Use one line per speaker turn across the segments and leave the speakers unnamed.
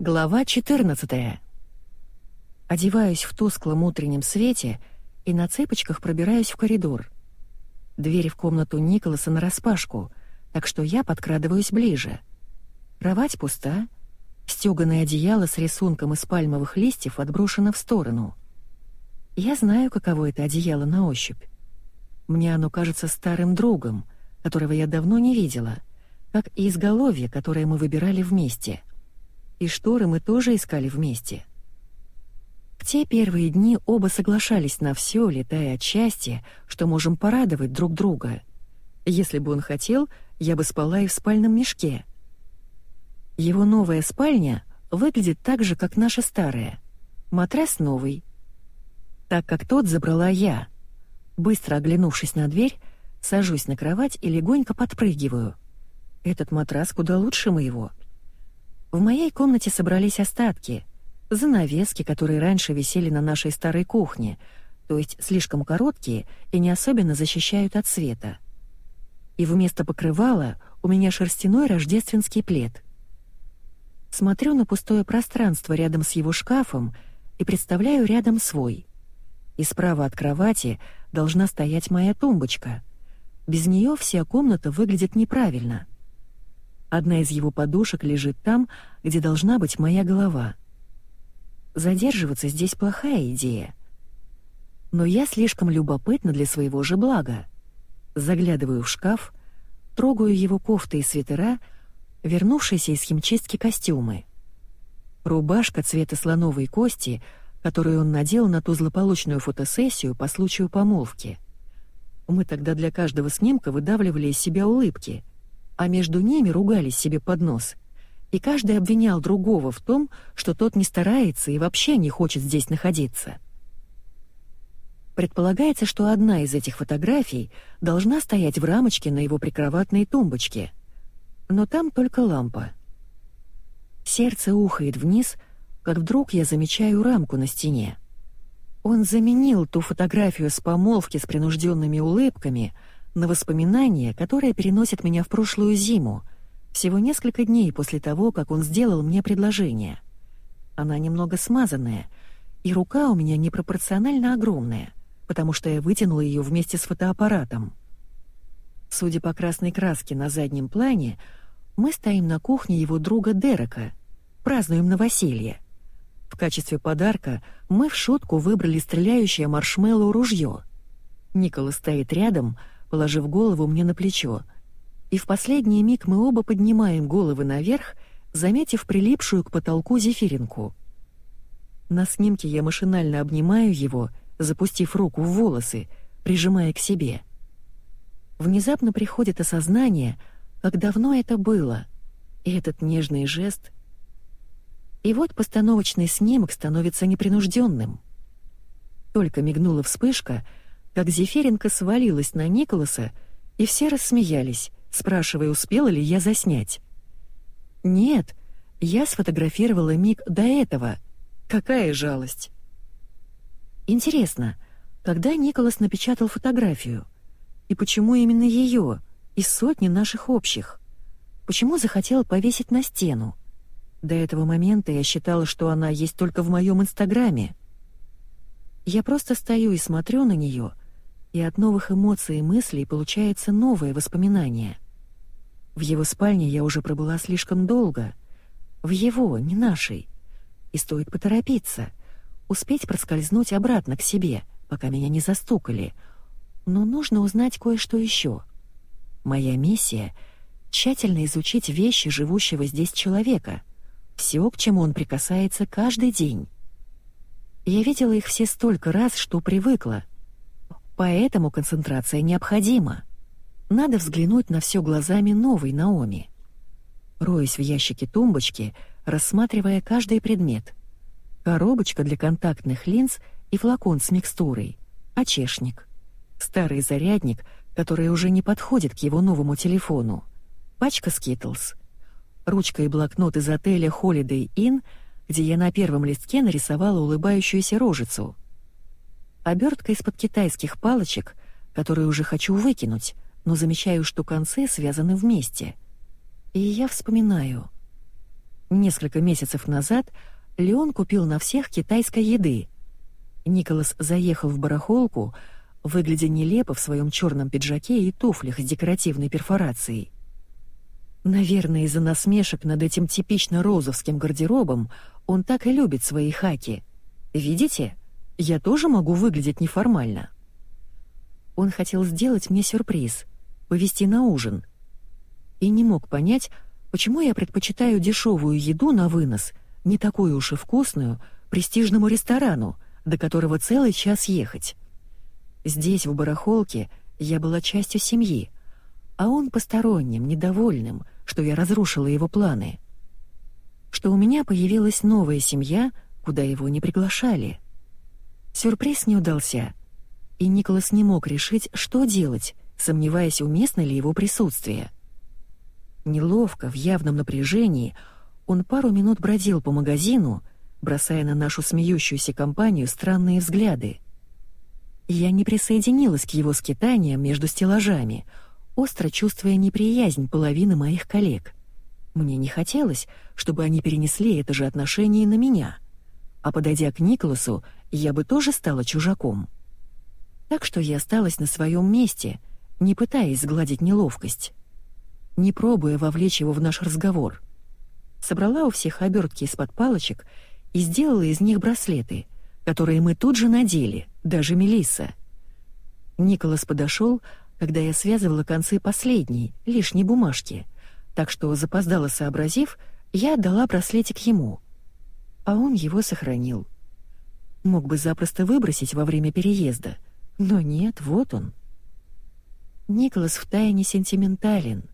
Глава 14. Одеваюсь в тусклом утреннем свете и на цепочках пробираюсь в коридор. Двери в комнату Николаса нараспашку, так что я подкрадываюсь ближе. Кровать пуста, стёганое одеяло с рисунком из пальмовых листьев отброшено в сторону. Я знаю, каково это одеяло на ощупь. Мне оно кажется старым другом, которого я давно не видела, как и изголовье, которое мы выбирали вместе — и шторы мы тоже искали вместе. В те первые дни оба соглашались на все, летая от счастья, что можем порадовать друг друга. Если бы он хотел, я бы спала и в спальном мешке. Его новая спальня выглядит так же, как наша старая. Матрас новый. Так как тот забрала я. Быстро оглянувшись на дверь, сажусь на кровать и легонько подпрыгиваю. Этот матрас куда лучше моего — в моей комнате собрались остатки, занавески, которые раньше висели на нашей старой кухне, то есть слишком короткие и не особенно защищают от света. И вместо покрывала у меня шерстяной рождественский плед. Смотрю на пустое пространство рядом с его шкафом и представляю рядом свой. И справа от кровати должна стоять моя тумбочка. Без нее вся комната выглядит неправильно — Одна из его подушек лежит там, где должна быть моя голова. Задерживаться здесь плохая идея. Но я слишком любопытна для своего же блага. Заглядываю в шкаф, трогаю его кофты и свитера, вернувшиеся из химчистки костюмы. Рубашка цвета слоновой кости, которую он надел на ту злополучную фотосессию по случаю помолвки. Мы тогда для каждого снимка выдавливали из себя улыбки — а между ними ругались себе под нос. И каждый обвинял другого в том, что тот не старается и вообще не хочет здесь находиться. Предполагается, что одна из этих фотографий должна стоять в рамочке на его прикроватной тумбочке. Но там только лампа. Сердце ухает вниз, как вдруг я замечаю рамку на стене. Он заменил ту фотографию с помолвки с принужденными улыбками — на воспоминание, которое переносит меня в прошлую зиму, всего несколько дней после того, как он сделал мне предложение. Она немного смазанная, и рука у меня непропорционально огромная, потому что я вытянула ее вместе с фотоаппаратом. Судя по красной краске на заднем плане, мы стоим на кухне его друга Дерека, празднуем новоселье. В качестве подарка мы в шутку выбрали стреляющее маршмеллоу ружье. Никола стоит рядом, положив голову мне на плечо. И в последний миг мы оба поднимаем головы наверх, заметив прилипшую к потолку зефиринку. На снимке я машинально обнимаю его, запустив руку в волосы, прижимая к себе. Внезапно приходит осознание, как давно это было, и этот нежный жест. И вот постановочный снимок становится непринужденным. Только мигнула вспышка — как Зефиренко свалилась на Николаса, и все рассмеялись, спрашивая, успела ли я заснять. «Нет, я сфотографировала миг до этого. Какая жалость!» Интересно, когда Николас напечатал фотографию? И почему именно ее, из сотни наших общих? Почему захотел повесить на стену? До этого момента я считала, что она есть только в моем инстаграме. Я просто стою и смотрю на нее, и от новых эмоций и мыслей получается новое воспоминание. В его спальне я уже пробыла слишком долго. В его, не нашей. И стоит поторопиться, успеть проскользнуть обратно к себе, пока меня не застукали. Но нужно узнать кое-что еще. Моя миссия — тщательно изучить вещи живущего здесь человека, все, к чему он прикасается каждый день. Я видела их все столько раз, что привыкла — Поэтому концентрация необходима. Надо взглянуть на все глазами новой Наоми. Роясь в ящике тумбочки, рассматривая каждый предмет. Коробочка для контактных линз и флакон с микстурой. Очешник. Старый зарядник, который уже не подходит к его новому телефону. Пачка Skittles. Ручка и блокнот из отеля Holiday Inn, где я на первом листке нарисовала улыбающуюся рожицу — Обертка из-под китайских палочек, которые уже хочу выкинуть, но замечаю, что концы связаны вместе. И я вспоминаю. Несколько месяцев назад Леон купил на всех китайской еды. Николас заехал в барахолку, выглядя нелепо в своем черном пиджаке и туфлях с декоративной перфорацией. Наверное, из-за насмешек над этим типично розовским гардеробом он так и любит свои хаки. Видите? Я тоже могу выглядеть неформально. Он хотел сделать мне сюрприз, повести на ужин. И не мог понять, почему я предпочитаю дешевую еду на вынос, не такую уж и вкусную, престижному ресторану, до которого целый час ехать. Здесь, в барахолке, я была частью семьи, а он посторонним, недовольным, что я разрушила его планы. Что у меня появилась новая семья, куда его не приглашали. Сюрприз не удался, и Николас не мог решить, что делать, сомневаясь, уместно ли его присутствие. Неловко, в явном напряжении, он пару минут бродил по магазину, бросая на нашу смеющуюся компанию странные взгляды. Я не присоединилась к его скитаниям между стеллажами — остро чувствуя неприязнь половины моих коллег. Мне не хотелось, чтобы они перенесли это же отношение на меня. А подойдя к Николасу, я бы тоже стала чужаком. Так что я осталась на своем месте, не пытаясь сгладить неловкость, не пробуя вовлечь его в наш разговор. Собрала у всех обертки из-под палочек и сделала из них браслеты, которые мы тут же надели, даже Мелисса. Николас подошел, когда я связывала концы последней, лишней бумажки, так что, запоздало сообразив, я отдала браслетик ему. А он его сохранил. Мог бы запросто выбросить во время переезда, но нет, вот он. Николас втайне сентиментален.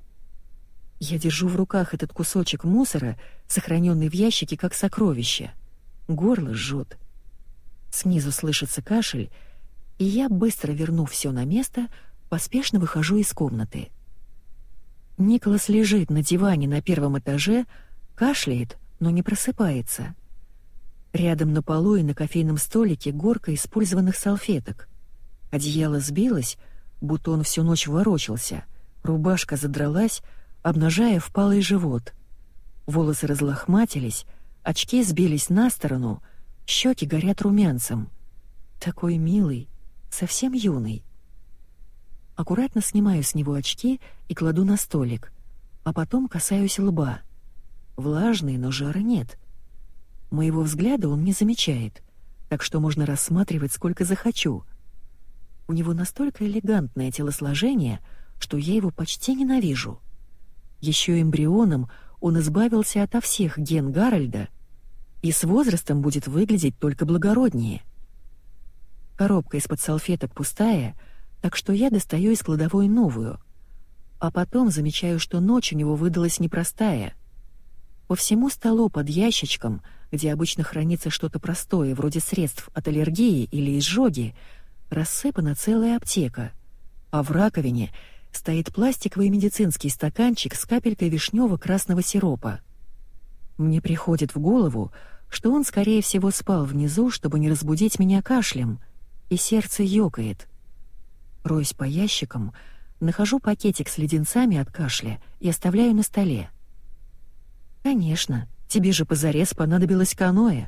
Я держу в руках этот кусочек мусора, сохраненный в ящике как сокровище. Горло жжет. Снизу слышится кашель, и я, быстро вернув все на место, Поспешно выхожу из комнаты. Николас лежит на диване на первом этаже, кашляет, но не просыпается. Рядом на полу и на кофейном столике горка использованных салфеток. Одеяло сбилось, будто он всю ночь ворочался. Рубашка задралась, обнажая впалый живот. Волосы разлохматились, очки сбились на сторону, щеки горят румянцем. Такой милый, совсем юный. Аккуратно снимаю с него очки и кладу на столик, а потом касаюсь лба. Влажный, но жара нет. Моего взгляда он не замечает, так что можно рассматривать сколько захочу. У него настолько элегантное телосложение, что я его почти ненавижу. Еще эмбрионом он избавился ото всех ген Гарольда и с возрастом будет выглядеть только благороднее. Коробка из-под салфеток пустая — так что я достаю из кладовой новую. А потом замечаю, что ночь у него выдалась непростая. По всему столу под ящичком, где обычно хранится что-то простое, вроде средств от аллергии или изжоги, рассыпана целая аптека, а в раковине стоит пластиковый медицинский стаканчик с капелькой вишнево-красного сиропа. Мне приходит в голову, что он, скорее всего, спал внизу, чтобы не разбудить меня кашлем, и сердце ёкает — Роюсь по ящикам, нахожу пакетик с леденцами от кашля и оставляю на столе. «Конечно, тебе же позарез понадобилось каноэ».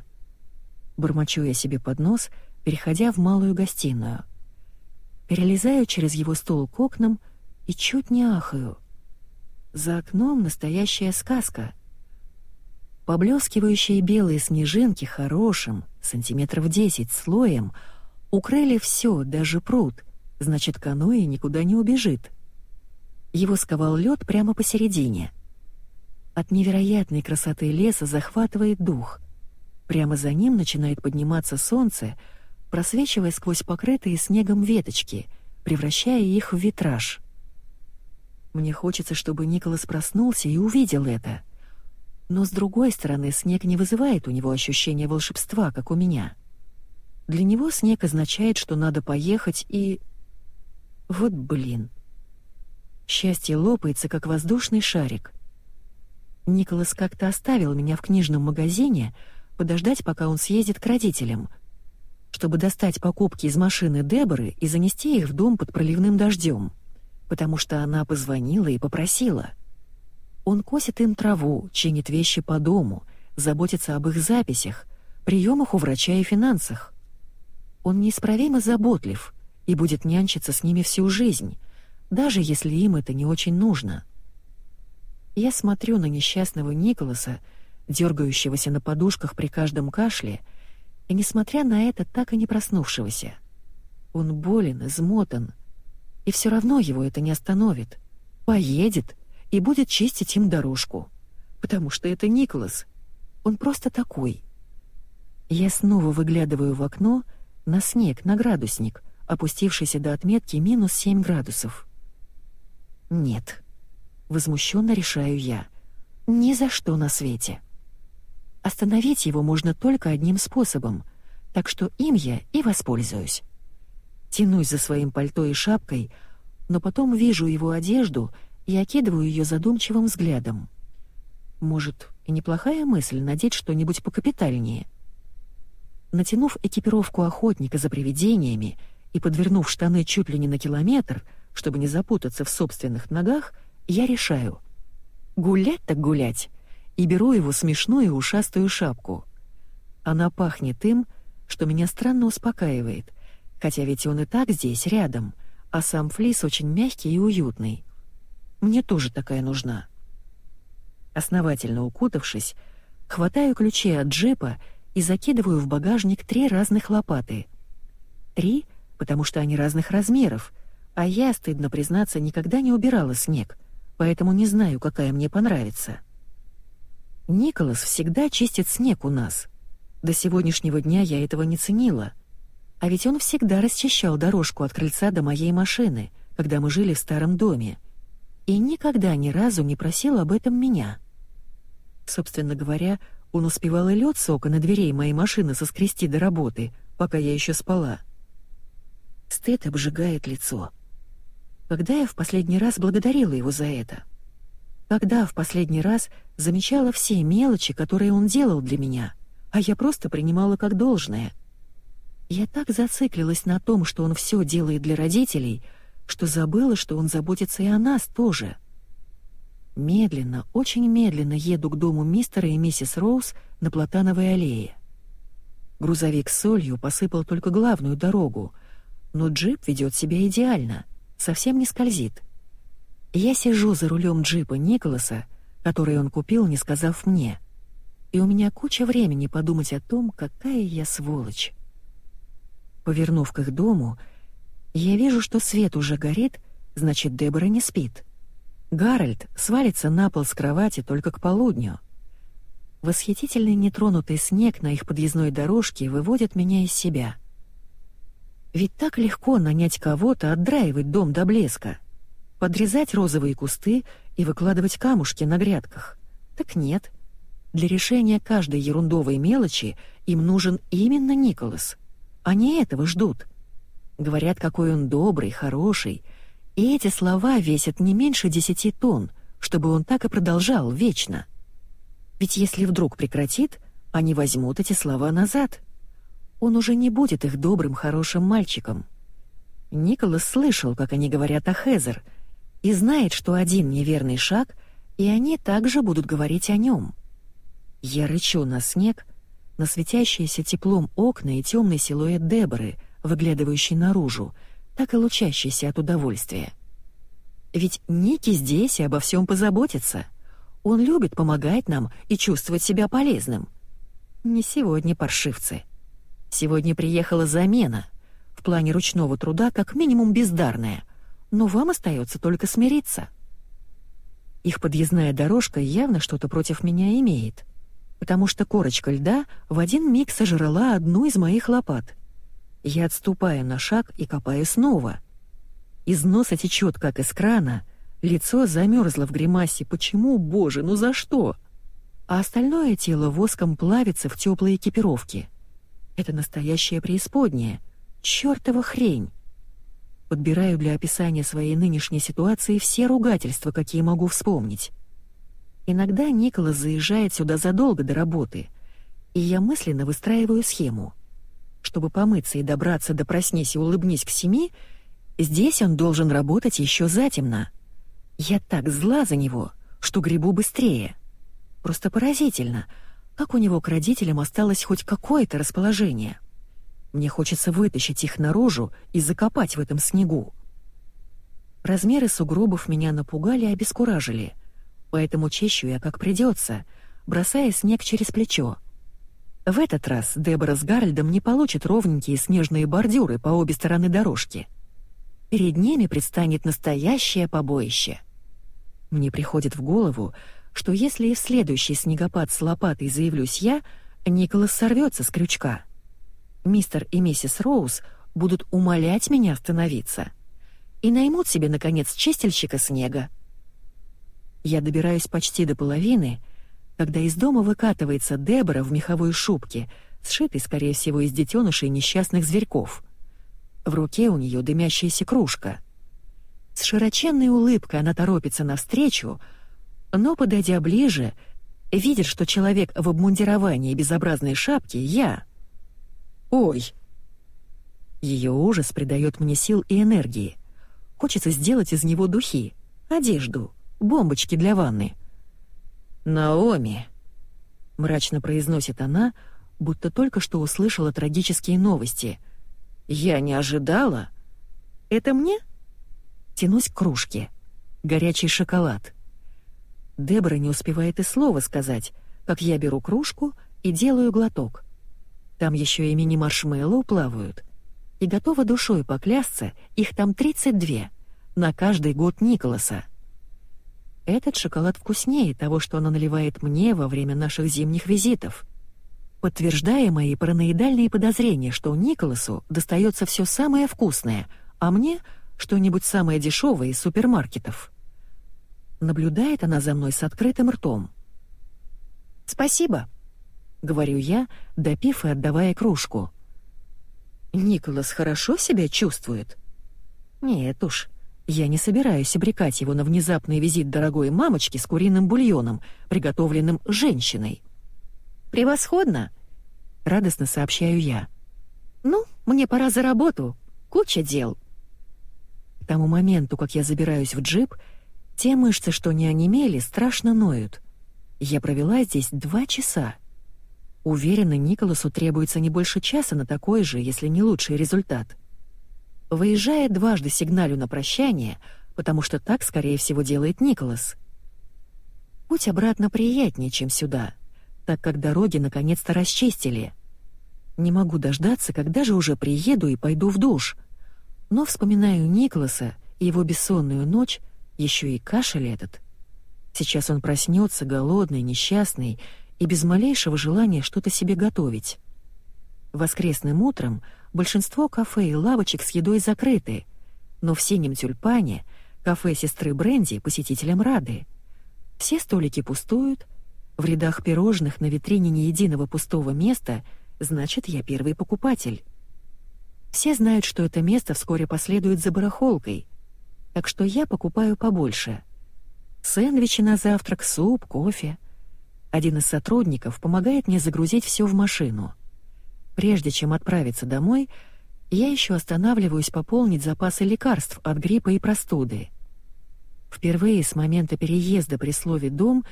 Бормочу я себе под нос, переходя в малую гостиную. Перелезаю через его стол к окнам и чуть не ахаю. За окном настоящая сказка. Поблескивающие белые снежинки хорошим, сантиметров десять слоем, укрыли все, даже пруд, значит, каноэ никуда не убежит. Его сковал лед прямо посередине. От невероятной красоты леса захватывает дух. Прямо за ним начинает подниматься солнце, просвечивая сквозь покрытые снегом веточки, превращая их в витраж. Мне хочется, чтобы Николас проснулся и увидел это. Но с другой стороны, снег не вызывает у него ощущения волшебства, как у меня. Для него снег означает, что надо поехать и вот блин. Счастье лопается, как воздушный шарик. Николас как-то оставил меня в книжном магазине подождать, пока он съездит к родителям, чтобы достать покупки из машины Деборы и занести их в дом под проливным дождем, потому что она позвонила и попросила. Он косит им траву, чинит вещи по дому, заботится об их записях, приемах у врача и финансах. Он неисправимо заботлив и будет нянчиться с ними всю жизнь, даже если им это не очень нужно. Я смотрю на несчастного Николаса, дергающегося на подушках при каждом кашле, и, несмотря на это, так и не проснувшегося. Он болен, измотан, и все равно его это не остановит. Поедет и будет чистить им дорожку. Потому что это Николас. Он просто такой. Я снова выглядываю в окно на снег, на градусник, опустившийся до отметки минус 7 градусов. Нет. Возмущенно решаю я. Ни за что на свете. Остановить его можно только одним способом, так что им я и воспользуюсь. Тянусь за своим пальто и шапкой, но потом вижу его одежду и окидываю ее задумчивым взглядом. Может, и неплохая мысль надеть что-нибудь покапитальнее. Натянув экипировку охотника за привидениями и подвернув штаны чуть ли не на километр, чтобы не запутаться в собственных ногах, я решаю. Гулять так гулять. И беру его смешную ушастую шапку. Она пахнет им, что меня странно успокаивает, хотя ведь он и так здесь, рядом, а сам флис очень мягкий и уютный. Мне тоже такая нужна. Основательно укутавшись, хватаю ключи от джипа и закидываю в багажник три разных лопаты. Три, потому что они разных размеров, а я, стыдно признаться, никогда не убирала снег, поэтому не знаю, какая мне понравится. Николас всегда чистит снег у нас. До сегодняшнего дня я этого не ценила. А ведь он всегда расчищал дорожку от крыльца до моей машины, когда мы жили в старом доме. И никогда ни разу не просил об этом меня. Собственно говоря, он успевал и лед с окон и дверей моей машины соскрести до работы, пока я еще спала. Стыд обжигает лицо. Когда я в последний раз благодарила его за это? Когда в последний раз замечала все мелочи, которые он делал для меня, а я просто принимала как должное? Я так зациклилась на том, что он все делает для родителей, что забыла, что он заботится и о нас тоже. Медленно, очень медленно еду к дому мистера и миссис Роуз на Платановой аллее. Грузовик с солью посыпал только главную дорогу, но джип ведет себя идеально — совсем не скользит. Я сижу за рулем джипа Николаса, который он купил, не сказав мне. И у меня куча времени подумать о том, какая я сволочь. Повернув к их дому, я вижу, что свет уже горит, значит, Дебора не спит. Гарольд свалится на пол с кровати только к полудню. Восхитительный нетронутый снег на их подъездной дорожке выводит меня из себя — ведь так легко нанять кого-то отдраивать дом до блеска, подрезать розовые кусты и выкладывать камушки на грядках. Так нет. Для решения каждой ерундовой мелочи им нужен именно Николас. Они этого ждут. Говорят, какой он добрый, хороший. И эти слова весят не меньше десяти тонн, чтобы он так и продолжал вечно. Ведь если вдруг прекратит, они возьмут эти слова назад — он уже не будет их добрым, хорошим мальчиком. Николас слышал, как они говорят о Хезер, и знает, что один неверный шаг, и они также будут говорить о нем. Я рычу на снег, на светящиеся теплом окна и темный силуэт Деборы, выглядывающий наружу, так и лучащийся от удовольствия. Ведь Ники здесь и обо всем позаботится. Он любит помогать нам и чувствовать себя полезным. Не сегодня, паршивцы. Сегодня приехала замена. В плане ручного труда как минимум бездарная. Но вам остается только смириться. Их подъездная дорожка явно что-то против меня имеет. Потому что корочка льда в один миг сожрала одну из моих лопат. Я отступаю на шаг и копаю снова. Из носа течет, как из крана. Лицо замерзло в гримасе. Почему, боже, ну за что? А остальное тело воском плавится в теплой экипировке. Это настоящая преисподняя. Чёртова хрень. Подбираю для описания своей нынешней ситуации все ругательства, какие могу вспомнить. Иногда Николас заезжает сюда задолго до работы, и я мысленно выстраиваю схему. Чтобы помыться и добраться до «проснись и улыбнись» к семи, здесь он должен работать еще затемно. Я так зла за него, что грибу быстрее. Просто поразительно, как у него к родителям осталось хоть какое-то расположение. Мне хочется вытащить их наружу и закопать в этом снегу. Размеры сугробов меня напугали и обескуражили, поэтому чещу я как придется, бросая снег через плечо. В этот раз Дебора с Гарольдом не получат ровненькие снежные бордюры по обе стороны дорожки. Перед ними предстанет настоящее побоище. Мне приходит в голову, что если в следующий снегопад с лопатой заявлюсь я, Николас сорвется с крючка. Мистер и миссис Роуз будут умолять меня остановиться и наймут себе, наконец, чистильщика снега. Я добираюсь почти до половины — когда из дома выкатывается Дебора в меховой шубке, сшитой, скорее всего, из детенышей несчастных зверьков. В руке у нее дымящаяся кружка. С широченной улыбкой она торопится навстречу, но, подойдя ближе, видит, что человек в обмундировании безобразной шапки — я. «Ой!» Ее ужас придает мне сил и энергии. Хочется сделать из него духи, одежду, бомбочки для ванны — «Наоми», — мрачно произносит она, будто только что услышала трагические новости. «Я не ожидала». «Это мне?» Тянусь к кружке. Горячий шоколад. Дебора не успевает и слова сказать, как я беру кружку и делаю глоток. Там еще и мини-маршмеллоу плавают. И готова душой поклясться, их там 32, на каждый год Николаса. Этот шоколад вкуснее того, что она наливает мне во время наших зимних визитов. Подтверждая мои параноидальные подозрения, что Николасу достается все самое вкусное, а мне что-нибудь самое дешевое из супермаркетов. Наблюдает она за мной с открытым ртом. «Спасибо», — говорю я, допив и отдавая кружку. «Николас хорошо себя чувствует?» «Нет уж, я не собираюсь обрекать его на внезапный визит дорогой мамочки с куриным бульоном, приготовленным женщиной. «Превосходно!» — радостно сообщаю я. «Ну, мне пора за работу. Куча дел». К тому моменту, как я забираюсь в джип, те мышцы, что не онемели, страшно ноют. Я провела здесь два часа. Уверена, Николасу требуется не больше часа на такой же, если не лучший результат. Выезжая дважды сигналю на прощание, потому что так, скорее всего, делает Николас. Путь обратно приятнее, чем сюда, так как дороги наконец-то расчистили. Не могу дождаться, когда же уже приеду и пойду в душ. Но вспоминаю Николаса и его бессонную ночь, еще и кашель этот. Сейчас он проснется голодный, несчастный и без малейшего желания что-то себе готовить. Воскресным утром большинство кафе и лавочек с едой закрыты, но в синем тюльпане кафе сестры Бренди посетителям рады. Все столики пустуют, в рядах пирожных на витрине ни единого пустого места, значит, я первый покупатель. Все знают, что это место вскоре последует за барахолкой, так что я покупаю побольше. Сэндвичи на завтрак, суп, кофе. Один из сотрудников помогает мне загрузить все в машину — Прежде чем отправиться домой, я еще останавливаюсь пополнить запасы лекарств от гриппа и простуды. Впервые с момента переезда при слове «дом»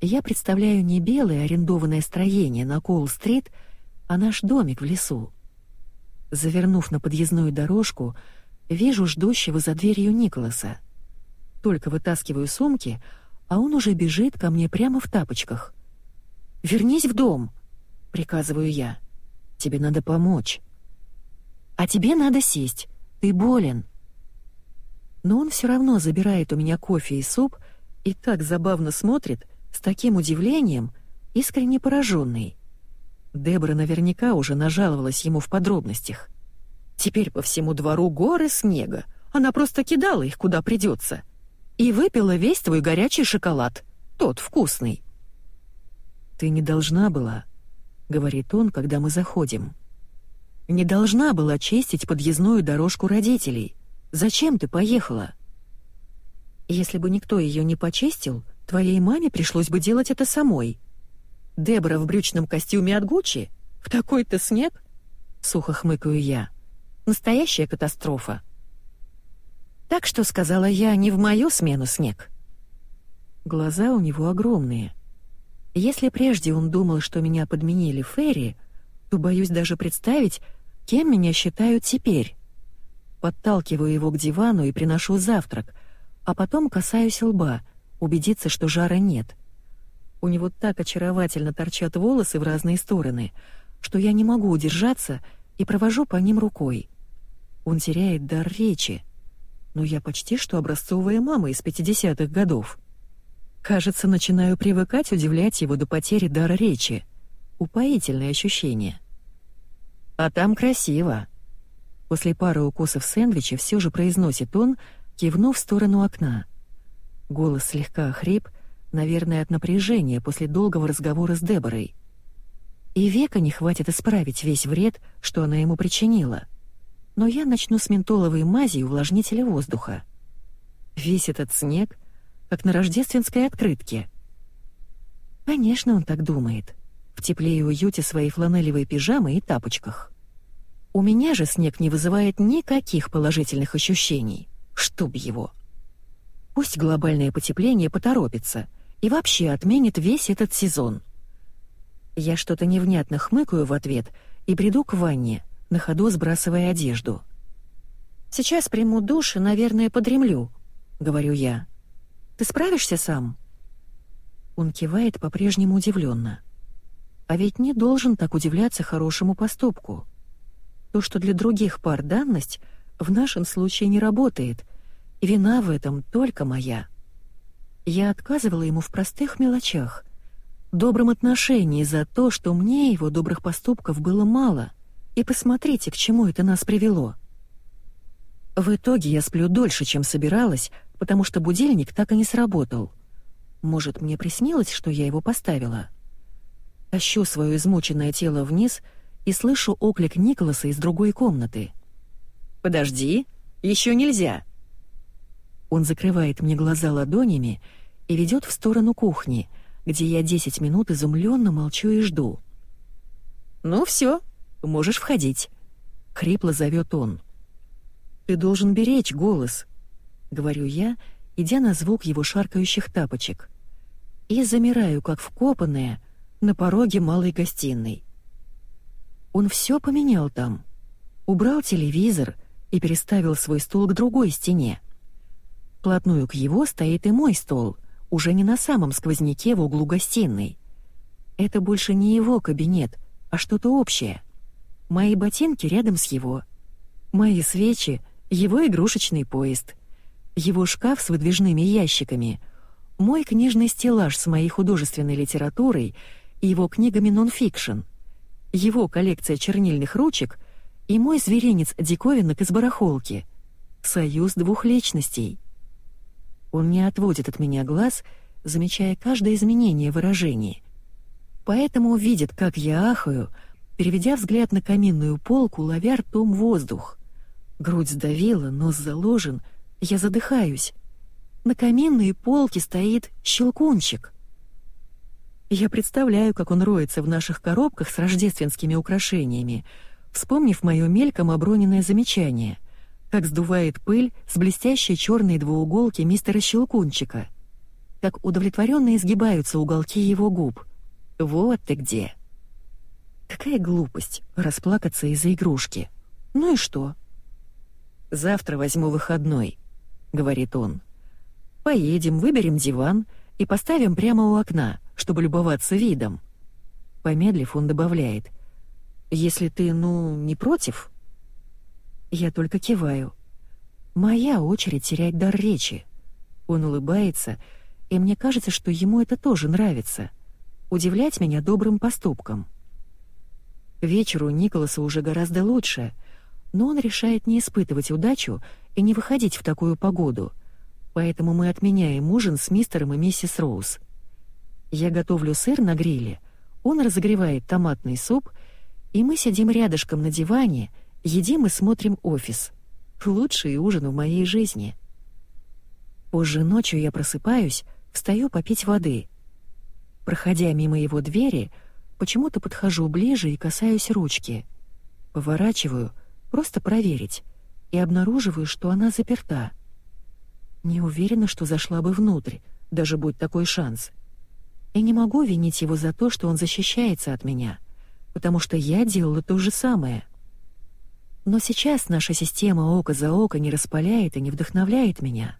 я представляю не белое арендованное строение на Коул-стрит, а наш домик в лесу. Завернув на подъездную дорожку, вижу ждущего за дверью Николаса. Только вытаскиваю сумки, а он уже бежит ко мне прямо в тапочках. «Вернись в дом!» — приказываю я. Тебе надо помочь. А тебе надо сесть. Ты болен. Но он все равно забирает у меня кофе и суп и так забавно смотрит, с таким удивлением, искренне пораженный. Дебора наверняка уже нажаловалась ему в подробностях. Теперь по всему двору горы снега. Она просто кидала их куда придется. И выпила весь твой горячий шоколад. Тот вкусный. Ты не должна была, — говорит он, когда мы заходим. «Не должна была чистить подъездную дорожку родителей. Зачем ты поехала?» «Если бы никто ее не почистил, твоей маме пришлось бы делать это самой. Дебора в брючном костюме от Гуччи? В такой-то снег?» Сухо хмыкаю я. «Настоящая катастрофа». «Так что, сказала я, не в мою смену снег». Глаза у него огромные. Если прежде он думал, что меня подменили Ферри, то боюсь даже представить, кем меня считают теперь. Подталкиваю его к дивану и приношу завтрак, а потом касаюсь лба, убедиться, что жара нет. У него так очаровательно торчат волосы в разные стороны, что я не могу удержаться и провожу по ним рукой. Он теряет дар речи. Но я почти что образцовая мама из 50-х годов. Кажется, начинаю привыкать удивлять его до потери дара речи. Упоительное ощущение. А там красиво. После пары укусов сэндвича все же произносит он, кивнув в сторону окна. Голос слегка охрип, наверное, от напряжения после долгого разговора с Деборой. И века не хватит исправить весь вред, что она ему причинила. Но я начну с ментоловой мази и увлажнителя воздуха. Весь этот снег, как на рождественской открытке. Конечно, он так думает. В тепле и уюте своей фланелевой пижамы и тапочках. У меня же снег не вызывает никаких положительных ощущений. Чтоб его. Пусть глобальное потепление поторопится и вообще отменит весь этот сезон. Я что-то невнятно хмыкаю в ответ и приду к ванне, на ходу сбрасывая одежду. «Сейчас приму душ и, наверное, подремлю», — говорю я. «Ты справишься сам?» Он кивает по-прежнему удивленно. А ведь не должен так удивляться хорошему поступку. То, что для других пар данность, в нашем случае не работает, вина в этом только моя. Я отказывала ему в простых мелочах, добром отношении за то, что мне его добрых поступков было мало, и посмотрите, к чему это нас привело. В итоге я сплю дольше, чем собиралась, потому что будильник так и не сработал. Может, мне приснилось, что я его поставила? Тащу свое измученное тело вниз — и слышу оклик Николаса из другой комнаты. «Подожди, еще нельзя!» Он закрывает мне глаза ладонями и ведет в сторону кухни, где я десять минут изумленно молчу и жду. «Ну все, можешь входить», — хрипло зовет он. «Ты должен беречь голос», — говорю я, идя на звук его шаркающих тапочек. И замираю, как вкопанная, на пороге малой гостиной. Он все поменял там. Убрал телевизор и переставил свой стол к другой стене. Плотную к его стоит и мой стол, уже не на самом сквозняке в углу гостиной. Это больше не его кабинет, а что-то общее. Мои ботинки рядом с его. Мои свечи — его игрушечный поезд. Его шкаф с выдвижными ящиками. Мой книжный стеллаж с моей художественной литературой и его книгами нон-фикшн — его коллекция чернильных ручек и мой зверинец диковинок из барахолки. Союз двух личностей. Он не отводит от меня глаз, замечая каждое изменение выражений. Поэтому видит, как я ахаю, переведя взгляд на каминную полку, ловя ртом воздух. Грудь сдавила, нос заложен, я задыхаюсь. На каминной полке стоит щелкунчик — я представляю, как он роется в наших коробках с рождественскими украшениями, вспомнив моё мельком оброненное замечание, как сдувает пыль с блестящей черной двууголки мистера Щелкунчика, как удовлетворенно изгибаются уголки его губ. Вот ты где. Какая глупость расплакаться из-за игрушки. Ну и что? Завтра возьму выходной, говорит он. Поедем, выберем диван и поставим прямо у окна чтобы любоваться видом. Помедлив, он добавляет. «Если ты, ну, не против?» Я только киваю. Моя очередь терять дар речи. Он улыбается, и мне кажется, что ему это тоже нравится. Удивлять меня добрым поступком. Вечеру Николаса уже гораздо лучше, но он решает не испытывать удачу и не выходить в такую погоду, поэтому мы отменяем ужин с мистером и миссис Роуз. Я готовлю сыр на гриле, он разогревает томатный суп, и мы сидим рядышком на диване, едим и смотрим офис. Лучший ужин в моей жизни. Позже ночью я просыпаюсь, встаю попить воды. Проходя мимо его двери, почему-то подхожу ближе и касаюсь ручки. Поворачиваю, просто проверить, и обнаруживаю, что она заперта. Не уверена, что зашла бы внутрь, даже будь такой шанс. И не могу винить его за то, что он защищается от меня, потому что я делала то же самое. Но сейчас наша система око за око не распаляет и не вдохновляет меня,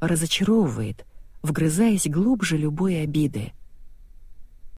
а разочаровывает, вгрызаясь глубже любой обиды.